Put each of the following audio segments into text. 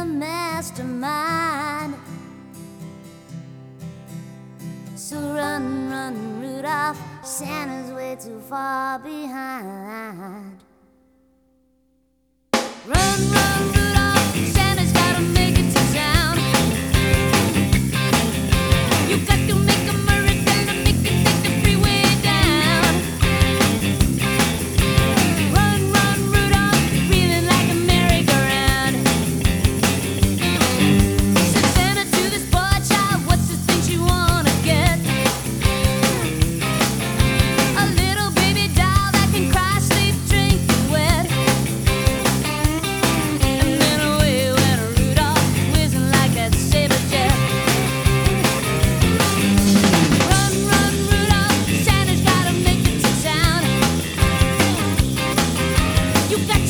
the mastermind. So run, run, Rudolph, Santa's way too far behind. Run, run.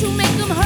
to make them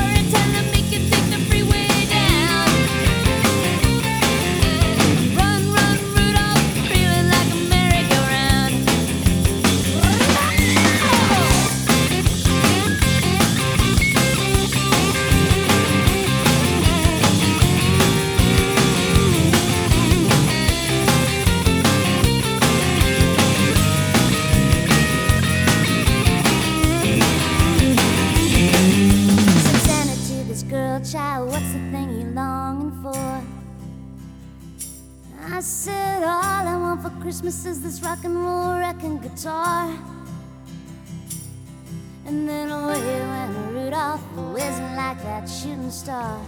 I said, All I want for Christmas is this rock and roll wrecking guitar. And then away went Rudolph, whizzing like that shooting star.